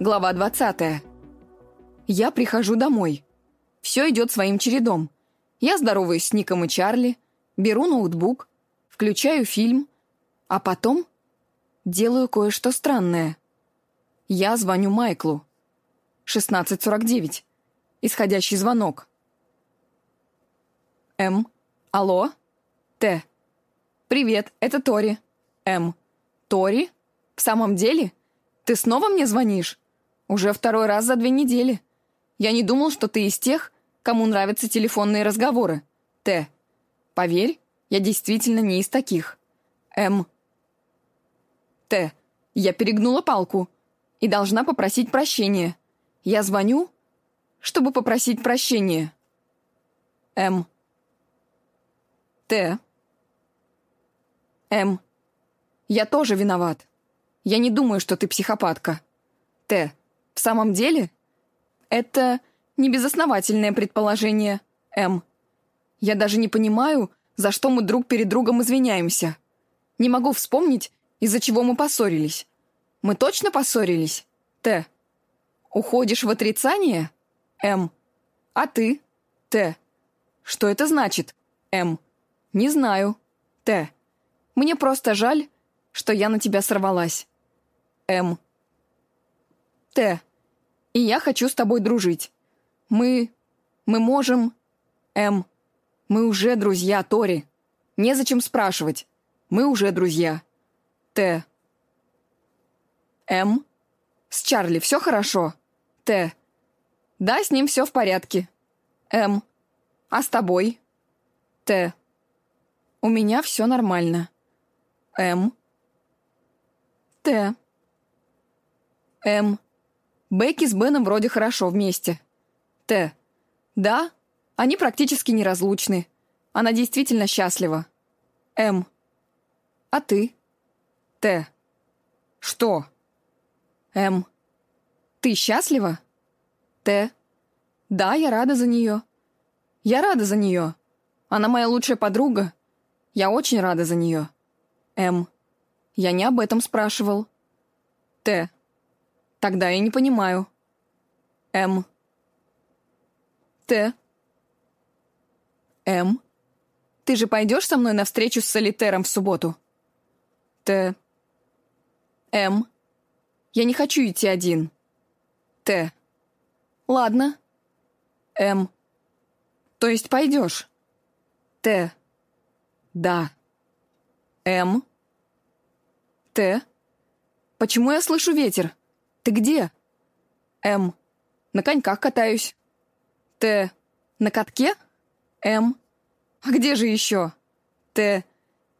Глава 20. Я прихожу домой. Все идет своим чередом. Я здороваюсь с Ником и Чарли, беру ноутбук, включаю фильм, а потом делаю кое-что странное. Я звоню Майклу. 16.49. Исходящий звонок. М. Алло? Т. Привет, это Тори. М. Тори? В самом деле? Ты снова мне звонишь? Уже второй раз за две недели. Я не думал, что ты из тех, кому нравятся телефонные разговоры. Т. Поверь, я действительно не из таких. М. Т. Я перегнула палку и должна попросить прощения. Я звоню, чтобы попросить прощения. М. Т. М. Я тоже виноват. Я не думаю, что ты психопатка. Т. В самом деле? Это небезосновательное предположение, М. Я даже не понимаю, за что мы друг перед другом извиняемся. Не могу вспомнить, из-за чего мы поссорились. Мы точно поссорились? Т. Уходишь в отрицание? М. А ты? Т. Что это значит? М. Не знаю. Т. Мне просто жаль, что я на тебя сорвалась. М. Т. И я хочу с тобой дружить. Мы... мы можем... М. Мы уже друзья, Тори. Незачем спрашивать. Мы уже друзья. Т. М. С Чарли все хорошо? Т. Да, с ним все в порядке. М. А с тобой? Т. У меня все нормально. М. Т. М. Бекки с Беном вроде хорошо вместе. Т. Да, они практически неразлучны. Она действительно счастлива. М. А ты? Т. Что? М. Ты счастлива? Т. Да, я рада за нее. Я рада за нее. Она моя лучшая подруга. Я очень рада за нее. М. Я не об этом спрашивал. Т. Тогда я не понимаю. М. Т. М. Ты же пойдешь со мной на встречу с солитером в субботу? Т. М. Я не хочу идти один. Т. Ладно. М. То есть пойдешь? Т. Да. М. Т. Почему я слышу ветер? Ты где? М. На коньках катаюсь. Т. На катке? М. А где же еще? Т.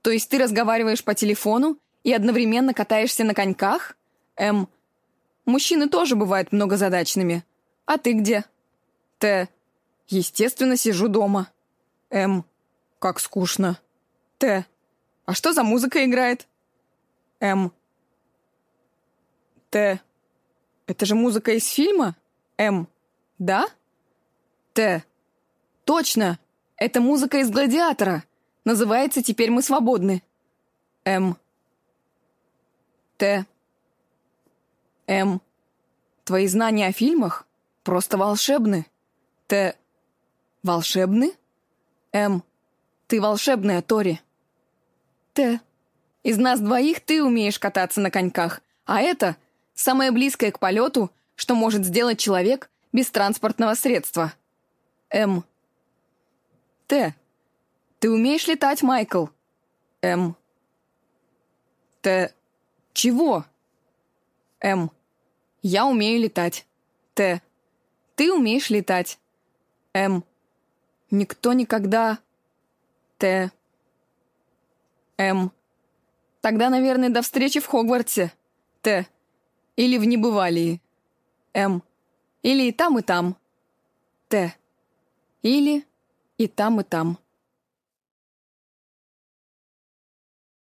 То есть ты разговариваешь по телефону и одновременно катаешься на коньках? М. Мужчины тоже бывают многозадачными. А ты где? Т. Естественно, сижу дома. М. Как скучно. Т. А что за музыка играет? М. Т. Это же музыка из фильма? М. Да? Т. Точно! Это музыка из «Гладиатора». Называется «Теперь мы свободны». М. Т. М. Твои знания о фильмах просто волшебны. Т. Волшебны? М. Ты волшебная, Тори. Т. Из нас двоих ты умеешь кататься на коньках, а это Самое близкое к полету, что может сделать человек без транспортного средства. М. Т. Ты умеешь летать, Майкл? М. Т. Чего? М. Я умею летать. Т. Ты умеешь летать. М. Никто никогда... Т. М. Тогда, наверное, до встречи в Хогвартсе. Т. Или в небывалии. М. Или и там, и там. Т. Или и там, и там.